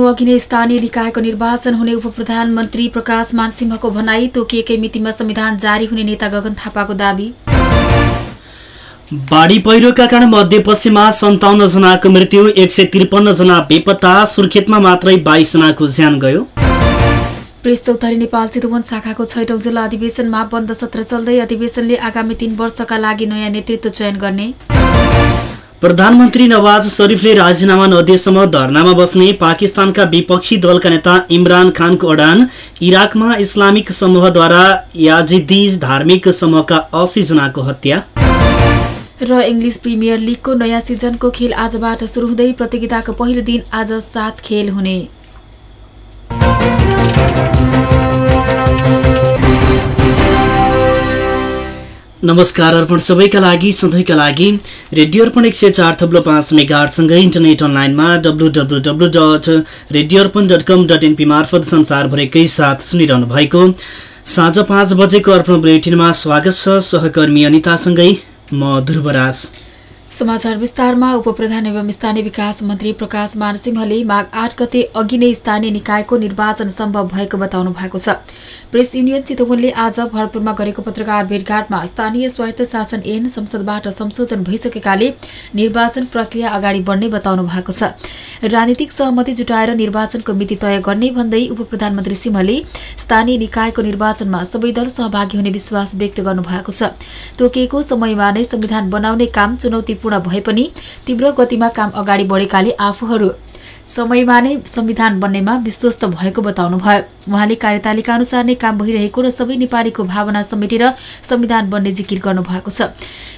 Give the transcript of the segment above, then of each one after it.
अघि नै स्थानीय निकायको निर्वाचन हुने उप प्रधानमन्त्री प्रकाश मानसिंहको भनाई तोकिएकै मितिमा संविधान जारी हुने नेता गगन थापाको दावी। बाढी पहिरोका कारण मध्यपश्चिममा सन्ताउन्न जनाको मृत्यु एक सय त्रिपन्न जना बेपत्ता सुर्खेतमा मात्रै बाइस जनाको ज्यान गयो। प्रेस चौतारी नेपाल चितवन शाखाको छैटौं जिल्ला अधिवेशनमा बन्द सत्र चल्दै अधिवेशनले आगामी तीन वर्षका लागि नयाँ नेतृत्व चयन गर्ने। प्रधानमन्त्री नवाज शरीफले राजीनामा नदिएसम्म धरनामा बस्ने पाकिस्तानका विपक्षी दलका नेता इमरान खानको अडान इराकमा इस्लामिक समूहद्वारा याजिदीज धार्मिक समूहका अस्सी जनाको हत्या। र इङ्ग्लिस प्रिमियर लिगको नयाँ सिजनको खेल आजबाट सुरु हुँदै प्रतियोगिताको पहिलो दिन आज सात खेल हुने। नमस्कार अर्पण सबैका लागि सधैँका लागि रेडियो अर्पण एक सय चार थप्लो पाँच मेगाहरूसँगै इन्टरनेट अनलाइनमा W W W dot radio Arpan dot com dot NP मार्फत संसारभरिकै साथ सुनिरहनु भएको साँझ पाँच बजेको अर्पण बुलेटिनमा स्वागत छ सहकर्मी अनितासँगै म ध्रुवराज। समाचार विस्तारमा उप प्रधान एवं स्थानीय विकास मन्त्री प्रकाश मानसिंहले माघ आठ गते अघि नै स्थानीय निकायको निर्वाचन सम्भव भएको बताउनु भएको छ। प्रेस युनियन चितवनले आज भरतपुरमा गरेको पत्रकार भेटघाटमा स्थानीय स्वायत्त शासन ऐन संसदबाट संशोधन भइसकेकाले निर्वाचन प्रक्रिया अगाडि बढ्ने बताउनु भएको छ। राजनीतिक सहमति जुटाएर निर्वाचनको मिति तय गर्ने भन्दै उप सिंहले स्थानीय निकायको निर्वाचनमा सबै दल सहभागी हुने विश्वास व्यक्त गर्नुभएको छ। तोकिएको समयमा नै संविधान बनाउने काम चुनौतीपूर्ण भए पनि तीव्र गतिमा काम अगाडि बढेकाले आफूहरू समयमा नै संविधान बन्नेमा विश्वस्त भएको बताउनु भयो उहाँले कार्यतालिका अनुसार नै काम भइरहेको र सबै नेपालीको भावना समेटेर संविधान बन्ने जिकिर गर्नुभएको छ।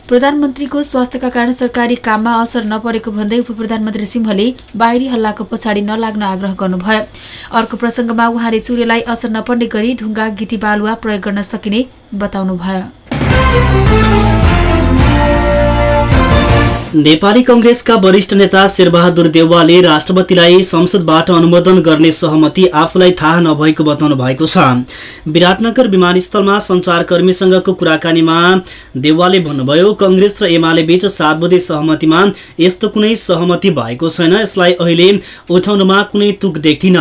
प्रधानमन्त्रीको स्वास्थ्यका कारण सरकारी काममा असर नपरेको भन्दै उप प्रधानमन्त्री सिंहले बाहिरी हल्लाको पछाडि नलाग्न आग्रह गर्नुभयो। अर्को प्रसङ्गमा उहाँले चुरेलाई असर नपर्ने गरी ढुङ्गा गिटी बालुवा प्रयोग गर्न सकिने बताउनु नेपाली कंग्रेसका वरिष्ठ नेता शेरबहादुर देउवाले राष्ट्रपतिलाई संसदबाट अनुमोदन गर्ने सहमति आफूलाई थाहा नभएको बताउनु भएको छ। विराटनगर विमानस्थलमा संचारकर्मीसँगको कुराकानीमा देउवाले भन्नुभयो कंग्रेस र एमाले बीच सात बुधे सहमतिमा यस्तो कुनै सहमति भएको छैन। यसलाई अहिले उठाउनुमा कुनै तुक देख्दिन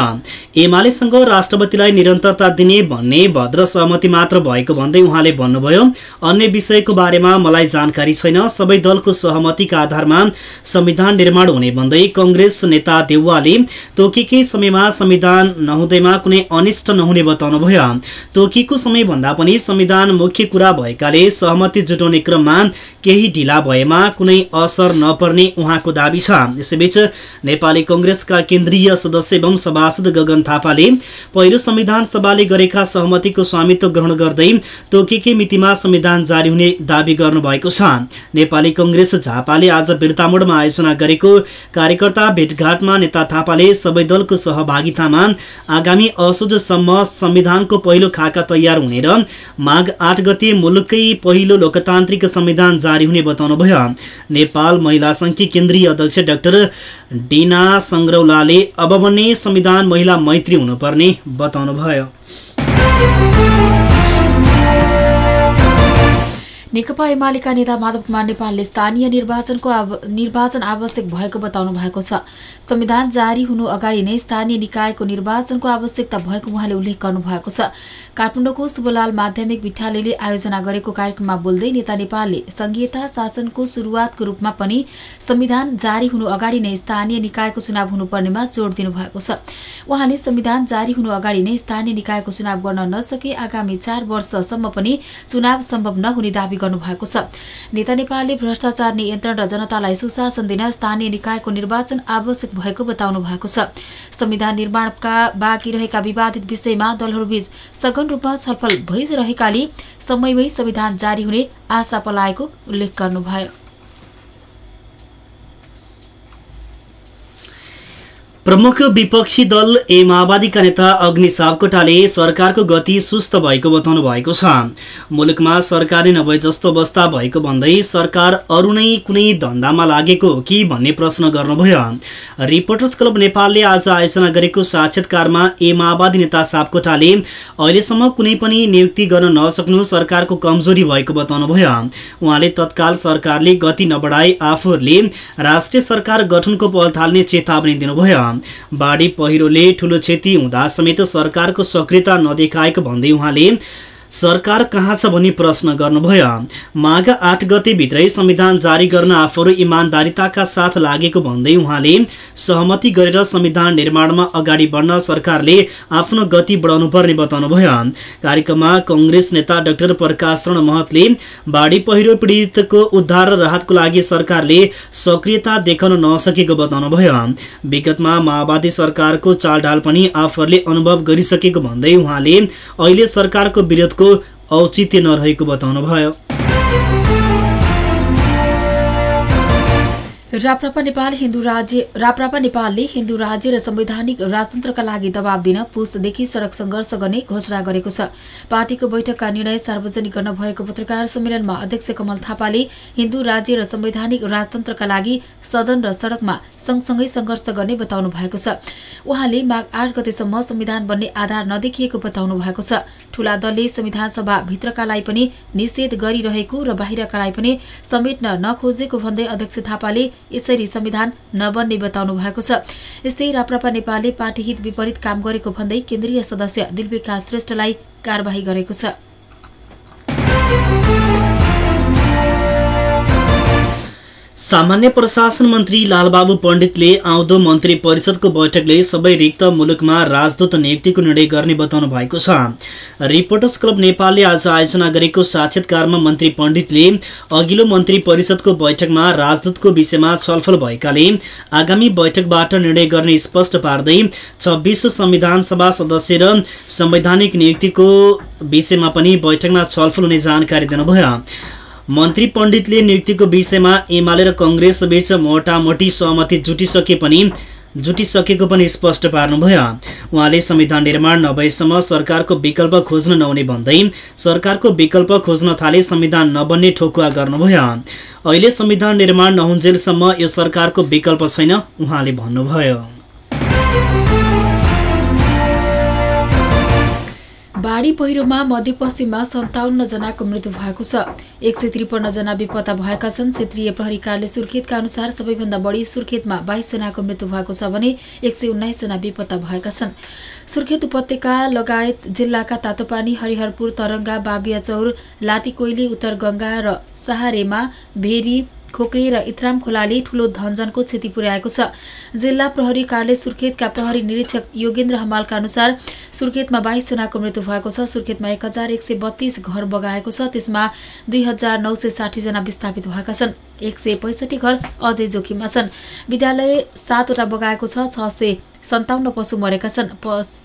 एमालेसँग राष्ट्रपतिलाई निरन्तरता दिने भन्ने भद्र सहमति मात्र भएको भन्दै उहाँले भन्नुभयो अन्य विषयको बारेमा मलाई जानकारी छैन। सबै दलको सहमतिका आधारमा संविधान निर्माण हुने भन्दै कंग्रेस नेता देउवाले तोकेकै समयमा संविधान नहुँदैमा कुनै अनिष्ट नहुने बताउनुभयो। तोकिएको समयभन्दा पनि संविधान मुख्य कुरा भएकाले सहमति जुटाउने क्रममा केही ढिला भएमा कुनै असर नपर्ने उहाँको दावी छ। यसैबीच नेपाली कंग्रेसका केन्द्रीय सदस्य एवं सभासद गगन थापाले पहिलो संविधान सभाले गरेका सहमतिको स्वामित्व ग्रहण गर्दै तोकेकै मितिमा संविधान जारी हुने दावी गर्नुभएको छ। नेपाली कंग्रेस झापाले आज बिरतामोडमा आयोजना गरेको कार्यकर्ता भेटघाटमा नेता थापाले सबै दलको सहभागितामा आगामी असोजसम्म संविधानको पहिलो खाका तयार हुने र माघ आठ गते मुलुककै पहिलो लोकतान्त्रिक संविधान जारी हुने बताउनुभयो। नेपाल महिला संघकी केन्द्रीय अध्यक्ष डाक्टर डिना सङ्ग्रौलाले अब बन्ने संविधान महिला मैत्री हुनुपर्ने बताउनुभयो। नेकपा एमालेका नेता माधव कुमार नेपालले स्थानीय निर्वाचनको निर्वाचन आवश्यक भएको बताउनु भएको छ। संविधान जारी हुनु अगाडि नै स्थानीय निकायको निर्वाचनको आवश्यकता भएको उहाँले उल्लेख गर्नुभएको छ। काठमाडौँको शुभलाल माध्यमिक विद्यालयले आयोजना गरेको कार्यक्रममा बोल्दै नेता नेपालले संघीयता शासनको सुरुवातको रूपमा पनि संविधान जारी हुनु अगाडि नै स्थानीय निकायको चुनाव हुनुपर्नेमा जोड दिनुभएको छ। उहाँले संविधान जारी हुनु अगाडि नै स्थानीय निकायको चुनाव गर्न नसके आगामी चार वर्षसम्म पनि चुनाव सम्भव नहुने दावी गर्नुभएको छ। नेता नेपालले भ्रष्टाचार नियन्त्रण र जनतालाई सुशासन दिन स्थानीय निकायको निर्वाचन आवश्यक भएको बताउनु भएको छ। संविधान निर्माणका बाँकी रहेका विवादित विषयमा दलहरूबीच सघन रूपमा छलफल भइरहेकाले समयमै संविधान जारी हुने आशा पलाएको उल्लेख गर्नुभयो। प्रमुख विपक्षी दल ए माओवादीका नेता अग्नि सापकोटाले सरकारको गति सुस्त भएको बताउनु भएको छ। मुलुकमा सरकारले नभए जस्तो अवस्था भएको भन्दै सरकार अरू नै कुनै धन्दामा लागेको हो कि भन्ने प्रश्न गर्नुभयो। रिपोर्टर्स क्लब नेपालले आज आयोजना गरेको साक्षात्कारमा ए माओवादी नेता सापकोटाले अहिलेसम्म कुनै पनि नियुक्ति गर्न नसक्नु सरकारको कमजोरी भएको बताउनुभयो। उहाँले तत्काल सरकारले गति नबढाए आफूहरूले राष्ट्रिय सरकार गठनको पहल थाल्ने चेतावनी दिनुभयो। बाढी पहिरोले ठूलो क्षति हुँदा समेत सरकारको सक्रियता नदेखाएको भन्दै उहाँले सरकार कहाँ छ भनी प्रश्न गर्नुभयो। माघ आठ गतेभित्रै संविधान जारी गर्न आफूहरू इमान्दारिताका साथ लागेको भन्दै उहाँले सहमति गरेर संविधान निर्माणमा अगाडि बढ्न सरकारले आफ्नो गति बढाउनु पर्ने बताउनुभयो। कार्यक्रममा कंग्रेस नेता डाक्टर प्रकाश शरण महतले बाढी पहिरो पीडितको उद्धार र राहतको लागि सरकारले सक्रियता देखाउन नसकेको बताउनुभयो। विगतमा माओवादी सरकारको चालढाल पनि आफूहरूले अनुभव गरिसकेको भन्दै उहाँले अहिले सरकारको विरोधको औचित्य नरहेको बताउनुभयो। राप्रपा नेपाल हिन्दू राज्य राप्रपा नेपालले हिन्दू राज्य र संवैधानिक राजतन्त्रका लागि दबाव दिन पुसदेखि सड़क संघर्ष गर्ने घोषणा गरेको छ। पार्टीको बैठकका निर्णय सार्वजनिक गर्न भएको पत्रकार सम्मेलनमा अध्यक्ष कमल थापाले हिन्दू राज्य र संवैधानिक राजतन्त्रका लागि सदन र सड़कमा सँगसँगै संघर्ष गर्ने बताउनु भएको छ। उहाँले माघ आठ गतेसम्म संविधान बन्ने आधार नदेखिएको बताउनु भएको छ। ठूला दलले संविधान सभा भित्रकालाई पनि निषेध गरिरहेको र बाहिरकालाई पनि समेट्न नखोजेको भन्दै अध्यक्ष थापाले यसरी संविधान नबन्ने बताउनु भएको छ। यस्तै राप्रपा नेपालले पार्टी हित विपरीत काम गरेको भन्दै केन्द्रीय सदस्य दिलविकास श्रेष्ठलाई कार्यवाही गरेको छ। सामान्य प्रशासन मन्त्री लालबाबु पण्डितले आउँदो मन्त्री परिषदको बैठकले सबै रिक्त मुलुकमा राजदूत नियुक्तिको निर्णय गर्ने बताउनु भएको छ। रिपोर्टर्स क्लब नेपालले आज आयोजना गरेको साक्षात्कारमा मन्त्री पण्डितले अघिल्लो मन्त्री परिषदको बैठकमा राजदूतको विषयमा छलफल भएकाले आगामी बैठकबाट निर्णय गर्ने स्पष्ट पार्दै छब्बिस संविधान सभा सदस्य र संवैधानिक नियुक्तिको विषयमा पनि बैठकमा छलफल हुने जानकारी दिनुभयो। मन्त्री पण्डितले नियुक्तिको विषयमा एमाले र कङ्ग्रेस बीच मोटामोटी सहमति जुटिसके पनि जुटिसकेको पनि स्पष्ट पार्नुभयो। उहाँले संविधान निर्माण नभएसम्म सरकारको विकल्प खोज्न नहुने भन्दै सरकारको विकल्प खोज्न थाले संविधान नबन्ने ठोकुवा गर्नुभयो। अहिले संविधान निर्माण नहुन्जेलसम्म यो सरकारको विकल्प छैन उहाँले भन्नुभयो। बाढी पहिरोमा मध्यपश्चिममा सन्ताउन्न जनाको मृत्यु भएको छ। एक सय त्रिपन्न जना बेपत्ता भएका छन्। क्षेत्रीय प्रहरी सुर्खेतका अनुसार सबैभन्दा बढी सुर्खेतमा बाइस जनाको मृत्यु भएको छ भने एक सय उन्नाइस जना बेपत्ता भएका छन्। सुर्खेत उपत्यका लगायत जिल्लाका तातोपानी हरिहरपुर तरङ्गा बाबियाचौर लाटीकोइली उत्तर गङ्गा र सहारेमा भेरी खोक्री र इथराम खोलाले ठूलो धनजनको क्षति पुर्याएको छ। जिल्ला प्रहरी कार्यालय सुर्खेतका प्रहरी निरीक्षक योगेन्द्र हमालका अनुसार सुर्खेतमा बाइस जनाको मृत्यु भएको छ। सुर्खेतमा एक हजार एक सय बत्तीस घर बगाएको छ। त्यसमा दुई हजार नौ सय साठी जना विस्थापित भएका छन्। एक सय पैँसठी घर अझै जोखिममा छन्। विद्यालय सातवटा बगाएको छ। छ सय सन्ताउन्न पशु मरेका छन्।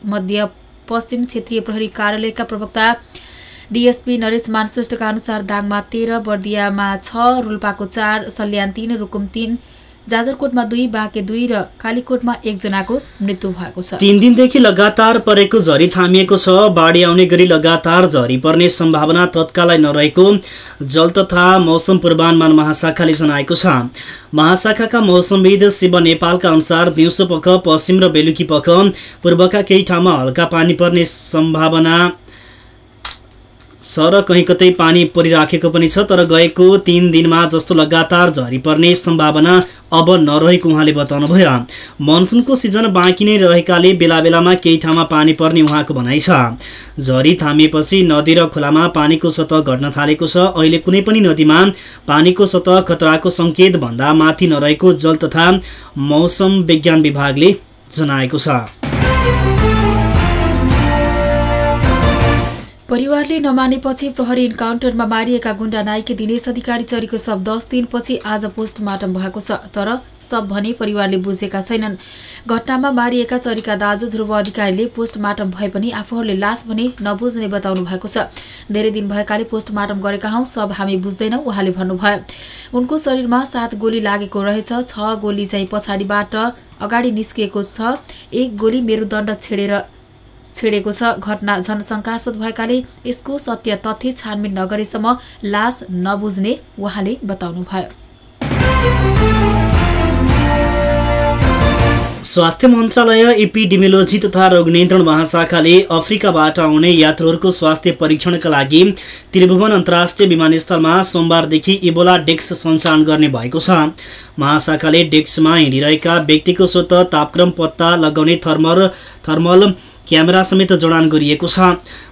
मध्य पश्चिम क्षेत्रीय प्रहरी कार्यालयका प्रवक्ता डिएसपी नरेश मानश्रेष्ठका अनुसार दाङमा तेह्र बर्दियामा छ रोल्पाको चार सल्यान तीन रुकुम तीन जाजरकोटमा दुई बाँके दुई र कालीकोटमा एकजनाको मृत्यु भएको छ। तीन दिनदेखि लगातार परेको झरी थामिएको छ। बाढी आउने गरी लगातार झरी पर्ने सम्भावना तत्कालै नरहेको जल तथा मौसम पूर्वानुमान महाशाखाले जनाएको छ। महाशाखाका मौसमविद शिव नेपालका अनुसार दिउँसो पख पश्चिम र बेलुकी पख पूर्वका केही ठाउँमा हल्का पानी पर्ने सम्भावना छ र कहीँ कतै पानी परिराखेको पनि छ तर गएको तिन दिनमा जस्तो लगातार झरी पर्ने सम्भावना अब नरहेको उहाँले बताउनुभयो। मनसुनको सिजन बाँकी नै रहेकाले बेला बेलामा केही ठाउँमा पानी पर्ने उहाँको भनाइ छ। झरी थामिएपछि नदी र खोलामा पानीको सतह घट्न थालेको छ। अहिले कुनै पनि नदीमा पानीको सतह खतराको सङ्केत भन्दा माथि नरहेको जल तथा मौसम विज्ञान विभागले जनाएको छ। परिवारले नमानेपछि प्रहरी इन्काउन्टरमा मारिएका गुण्डा नाइके दिनेश अधिकारी चरीको शव दस दिनपछि आज पोस्टमार्टम भएको छ तर सब भने परिवारले बुझेका छैनन्। घटनामा मारिएका चरीका दाजु ध्रुव अधिकारीले पोस्टमार्टम भए पनि आफूहरूले लास भने नबुझ्ने बताउनु भएको छ। धेरै दिन भएकाले पोस्टमार्टम गरेका हौं सब हामी बुझ्दैनौ उहाँले भन्नुभयो। उनको शरीरमा सात गोली लागेको रहेछ छ गोली चाहिँ पछाडिबाट अगाडि निस्किएको छ एक गोली मेरुदण्ड छेडेर छिडेको छ घटना। जनशङ्कास्पद भएकाले यसको सत्य तथ्य छानबिन नगरेसम्म लास नबुझ्ने उहाँले बताउनुभयो। स्वास्थ्य मन्त्रालय एपिडेमियोलोजी तथा रोग नियन्त्रण महाशाखाले अफ्रिकाबाट आउने यात्रुहरूको स्वास्थ्य परीक्षणका लागि त्रिभुवन अन्तर्राष्ट्रिय विमानस्थलमा सोमबारदेखि इबोला डेक्स सञ्चालन गर्ने भएको छ। महाशाखाले डेक्समा हिँडिरहेका व्यक्तिको स्वत तापक्रम पत्ता लगाउने थर्मल थर्मल क्यामेरा समेत जडान गरिएको छ।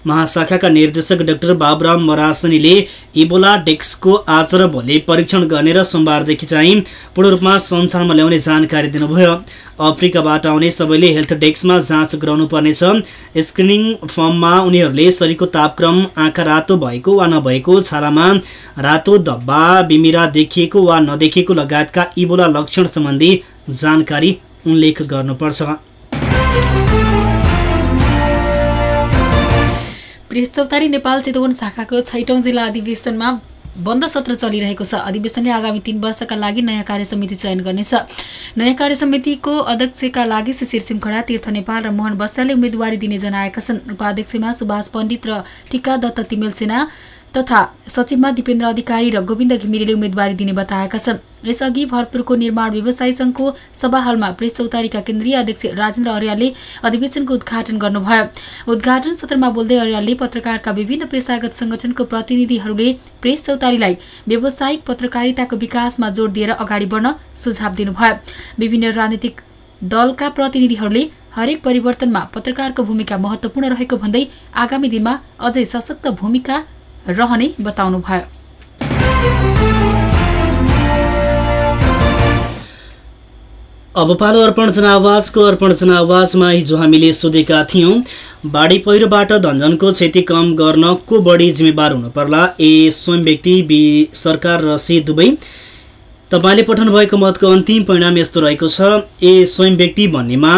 महाशाखाका निर्देशक डाक्टर बाबुराम मरासनीले इबोला डेक्सको आज र भोलि परीक्षण गर्ने र सोमबारदेखि चाहिँ पूर्ण रूपमा सञ्चालनमा ल्याउने जानकारी दिनुभयो। अफ्रिकाबाट आउने सबैले हेल्थ डेस्कमा जाँच गराउनु पर्नेछ स्क्रिनिङ फर्ममा उनीहरूले शरीरको तापक्रम आँखा रातो भएको वा नभएको छालामा रातो धब्बा बिमिरा देखिएको वा नदेखिएको लगायतका इबोला लक्षण सम्बन्धी जानकारी उल्लेख गर्नुपर्छ। प्रेस चौतारी नेपाल चितवन शाखाको छैटौँ जिल्ला अधिवेशनमा बन्द सत्र चलिरहेको छ। अधिवेशनले आगामी तीन वर्षका लागि नयाँ कार्यसमिति चयन गर्नेछ। नयाँ कार्यसमितिको अध्यक्षका लागि शिशिर सिमखडा तीर्थ नेपाल र मोहन बस्यालले उम्मेद्वारी दिने जनाएका छन्। उपाध्यक्षमा सुभाष पण्डित र टिका दत्त तिमेल सेना तथा सचिवमा दिपेन्द्र अधिकारी र गोविन्द घिमिरेले उम्मेद्वारी दिने बताएका छन्। यसअघि भरतपुरको निर्माण व्यवसायी संघको सभा हलमा प्रेस चौतारीका केन्द्रीय अध्यक्ष राजेन्द्र अर्यालले अधिवेशनको उद्घाटन गर्नुभयो। उद्घाटन सत्रमा बोल्दै अर्यालले पत्रकारका विभिन्न पेसागत संगठनको प्रतिनिधिहरूले प्रेस चौतारीलाई व्यावसायिक पत्रकारिताको विकासमा जोड दिएर अगाडि बढ्न सुझाव दिनुभयो। विभिन्न राजनीतिक दलका प्रतिनिधिहरूले हरेक परिवर्तनमा पत्रकारको भूमिका महत्वपूर्ण रहेको भन्दै आगामी दिनमा अझै सशक्त भूमिका रहने बताउनुभयो अब पालो अर्पण जनावाजको अर्पण जनावाजमा हिजो हामीले सोधेका थियौँ बाढी पहिरोबाट धनजनको क्षति कम गर्न को बढी जिम्मेवार हुनु पर्ला। ए स्वयं व्यक्ति बी सरकार र सी दुवै। तपाईँले पठाउनु भएको मतको अन्तिम परिणाम यस्तो रहेको छ। ए स्वयं व्यक्ति भन्नेमा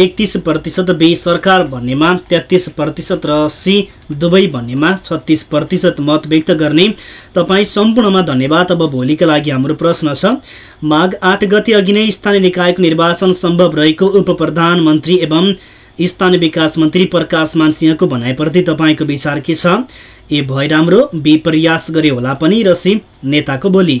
एकतिस प्रतिशत बी सरकार भन्नेमा तेत्तिस प्रतिशत र सी दुवै भन्नेमा छत्तिस प्रतिशत मत व्यक्त गर्ने। तपाईँ सम्पूर्णमा धन्यवाद। अब भोलिका लागि हाम्रो प्रश्न छ माघ आठ गति अघि नै स्थानीय निकायको निर्वाचन सम्भव रहेको उप प्रधानमन्त्री एवं स्थानीय विकास मन्त्री प्रकाश मानसिंहको भनाइप्रति तपाईँको विचार के छ? ए भए राम्रो बी प्रयास गरे होला पनि र सी नेताको बोली।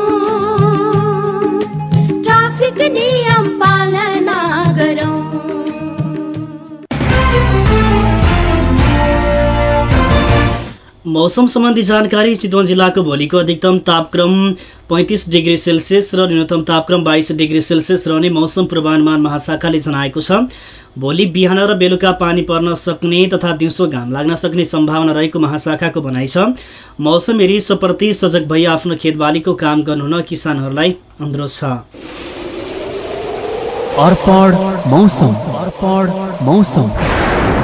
मौसम सम्बन्धी जानकारी चितवन जिल्लाको भोलिको अधिकतम तापक्रम पैँतिस डिग्री सेल्सियस र न्यूनतम तापक्रम बाइस डिग्री सेल्सियस रहने मौसम पूर्वानुमान महाशाखाले जनाएको छ। भोलि बिहान र बेलुका पानी पर्न सक्ने तथा दिउँसो घाम लाग्न सक्ने सम्भावना रहेको महाशाखाको भनाइ छ। मौसम हेरी सजग भई आफ्नो खेतबालीको काम गर्नुहुन किसानहरूलाई अनुरोध छ। मौसम।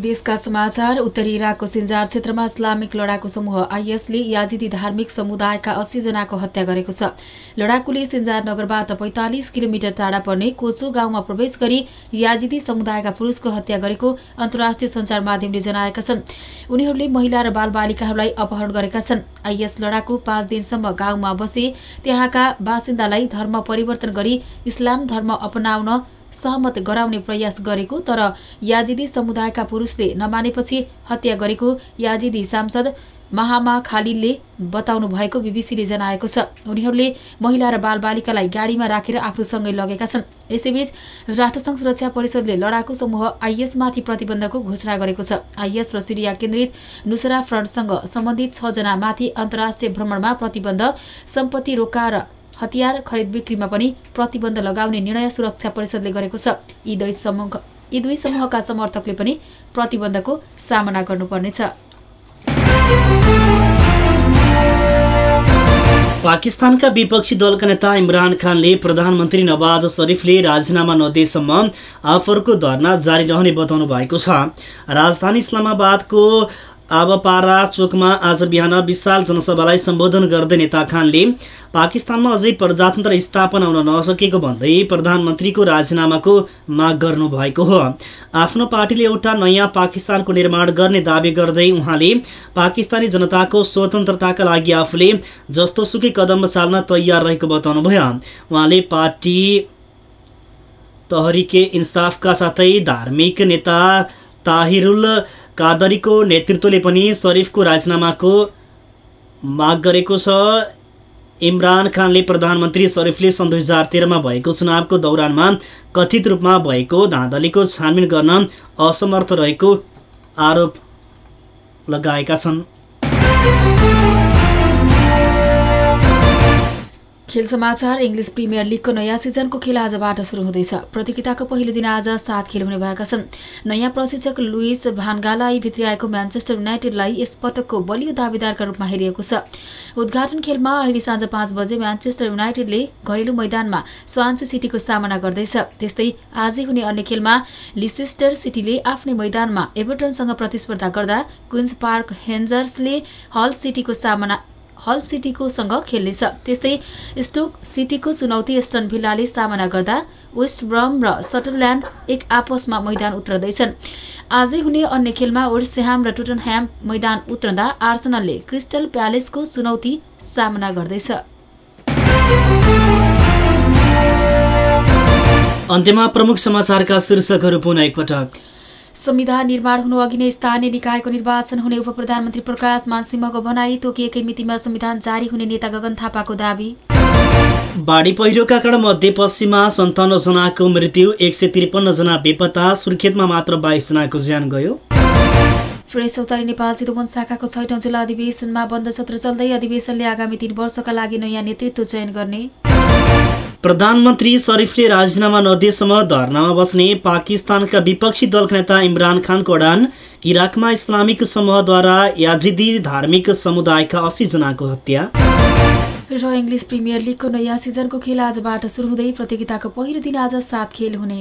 विदेशका समाचार। उत्तरी इराकको सिन्जार क्षेत्रमा इस्लामिक लडाकु समूह आइएसले याजिदी धार्मिक समुदायका अस्सी जनाको हत्या गरेको छ। लडाकुले सिन्जार नगरबाट पैंतालिस किलोमिटर टाढा पर्ने कोचो गाउँमा प्रवेश गरी याजिदी समुदायका पुरुषको हत्या गरेको अन्तर्राष्ट्रिय सञ्चार माध्यमले जनाएका छन्। उनीहरूले महिला र बालबालिकाहरूलाई अपहरण गरेका छन्। आइएस लडाकु पाँच दिनसम्म गाउँमा बसे त्यहाँका बासिन्दालाई धर्म परिवर्तन गरी इस्लाम धर्म अपनाउन सहमत गराउने प्रयास गरेको तर याजिदी समुदायका पुरुषले नमानेपछि हत्या गरेको याजिदी सांसद महामा खालिलले बताउनु भएको बिबिसीले जनाएको छ। उनीहरूले महिला र बालबालिकालाई गाडीमा राखेर आफूसँगै लगेका छन्। यसैबीच राष्ट्रसङ्घ सुरक्षा परिषदले लडाकु समूह आइएसमाथि प्रतिबन्धको घोषणा गरेको छ। आइएस र सिरिया केन्द्रित नुसरा फ्रन्टसँग सम्बन्धित छजनामाथि अन्तर्राष्ट्रिय भ्रमणमा प्रतिबन्ध सम्पत्ति रोका र हतियार खरिद बिक्रीमा पनि प्रतिबन्ध लगाउने निर्णय सुरक्षा परिषदले गरेको छ। यी दुई समूह यी दुई समूहका समर्थकले पनि प्रतिबन्धको सामना गर्नुपर्नेछ। पाकिस्तानका विपक्षी दलका नेता इमरान खानले प्रधानमन्त्री नवाज शरीफले राजीनामा नदिएसम्म आफरको धरना जारी रहने बताउनु भएको छ। राजधानी इस्लामाबादको आबपारा चोकमा आज बिहान विशाल जनसभालाई सम्बोधन गर्दै नेता खानले पाकिस्तानमा अझै प्रजातन्त्र स्थापना हुन नसकेको भन्दै प्रधानमन्त्रीको राजीनामाको माग गर्नुभएको हो। आफ्नो पार्टीले एउटा नयाँ पाकिस्तानको निर्माण गर्ने दावी गर्दै उहाँले पाकिस्तानी जनताको स्वतन्त्रताका लागि आफूले जस्तोसुकै कदम चाल्न तयार रहेको बताउनुभयो। उहाँले पार्टी तहरिके इन्साफका साथै धार्मिक नेता ताहिरुल कादरीको नेतृत्वले पनि शरीफको राजीनामाको माग गरेको छ। इमरान खानले प्रधानमन्त्री शरीफले सन् दुई हजार तेह्रमा भएको चुनावको दौरानमा कथित रूपमा भएको धाँधलीको छानबिन गर्न असमर्थ रहेको आरोप लगाएका छन्। खेल समाचार इङ्ग्लिस प्रिमियर लिगको नयाँ सिजनको खेल आजबाट सुरु हुँदैछ। प्रतियोगिताको पहिलो दिन आज सात खेल हुने भएका छन्। नयाँ प्रशिक्षक लुइस भानगालाई भित्री आएको म्यान्चेस्टर युनाइटेडलाई यस पटकको बलियो दावेदारका रूपमा हेरिएको छ। उद्घाटन खेलमा अहिले साँझ पाँच बजे म्यान्चेस्टर युनाइटेडले घरेलु मैदानमा स्वान्सी सिटीको सामना गर्दैछ। त्यस्तै आजै हुने अन्य खेलमा लिसेस्टर सिटीले आफ्नै मैदानमा एभर्टनसँग प्रतिस्पर्धा गर्दा क्विन्स पार्क हेन्जर्सले हल सिटीको सामना हल सिटीको सँग खेल्नेछ। त्यस्तै स्टोक सिटीको चुनौती एस्टन भिल्लाले सामना गर्दा वेस्ट ब्रम र सटरल्यान्ड एक आपसमा मैदान उत्रदैछन्। आजै हुने अन्य खेलमा ओर्सेहाम र टुटनह्याम मैदान उत्रँदा आर्सनलले क्रिस्टल प्यालेसको चुनौती सामना गर्दैछ। अन्त्यमा प्रमुख समाचारका शीर्षकहरू पुनः एकपटक। संविधान निर्माण हुनु अघि नै स्थानीय निकायको निर्वाचन हुने उप प्रधानमन्त्री प्रकाश मानसिंहको भनाई तोकिएकै मितिमा संविधान जारी हुने नेता गगन थापाको दावी। बाढी पहिरोका कारण मध्यपश्चिममा सन्ताउन्न जनाको मृत्यु एक सय त्रिपन्न जना बेपत्ता सुर्खेतमा मात्र बाइस जनाको ज्यान गयो। फ्रेस चौतारी नेपाल चितवन शाखाको छैटौँ जिल्ला अधिवेशनमा बन्द सत्र चल्दै अधिवेशनले आगामी तीन वर्षका लागि नयाँ नेतृत्व चयन गर्ने। प्रधानमन्त्री शरीफले राजीनामा नदिएसम्म धरनामा बस्ने पाकिस्तानका विपक्षी दलका नेता इमरान खानको अडान इराकमा इस्लामिक समूहद्वारा याजिदी धार्मिक समुदायका अस्सी जनाको हत्या। र इङ्ग्लिस प्रिमियर लिगको नयाँ सिजनको खेल आजबाट सुरु हुँदै प्रतियोगिताको पहिलो दिन आज सात खेल हुने।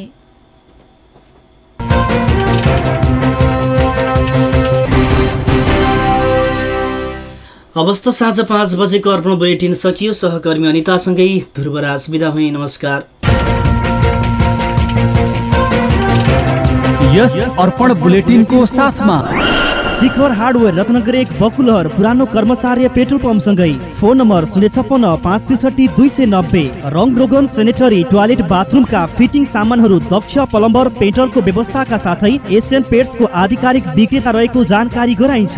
अवस्था साँझ पाँच बजेको अर्पण बुलेटिन सकियो। सहकर्मी अनितासँगै ध्रुवराज विदा भए नमस्कार। यस अर्पण बुलेटिनको साथमा शिखर हार्डवेयर रत्नगर एक बकुलहर पुरानो कर्मचार्य पेट्रोल पम्पसँगै। फोन नम्बर शून्य छप्पन्न पाँच त्रिसठी दुई सय नब्बे। रङ रोगन सेनेटरी टोयलेट बाथरुमका फिटिङ सामानहरू दक्ष प्लम्बर पेन्टरको व्यवस्थाका साथै एसियन पेट्सको आधिकारिक विक्रेता रहेको जानकारी गराइन्छ।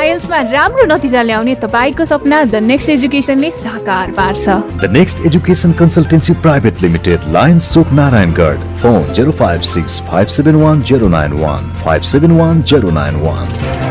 आइएल्समा राम्रो नतिजा ल्याउने तपाईँको सपना द नेक्स्ट एजुकेसनले साकार पार्छ। The next education consultancy private limited Lions Chowk Narayangarh phone 0565710915710915710915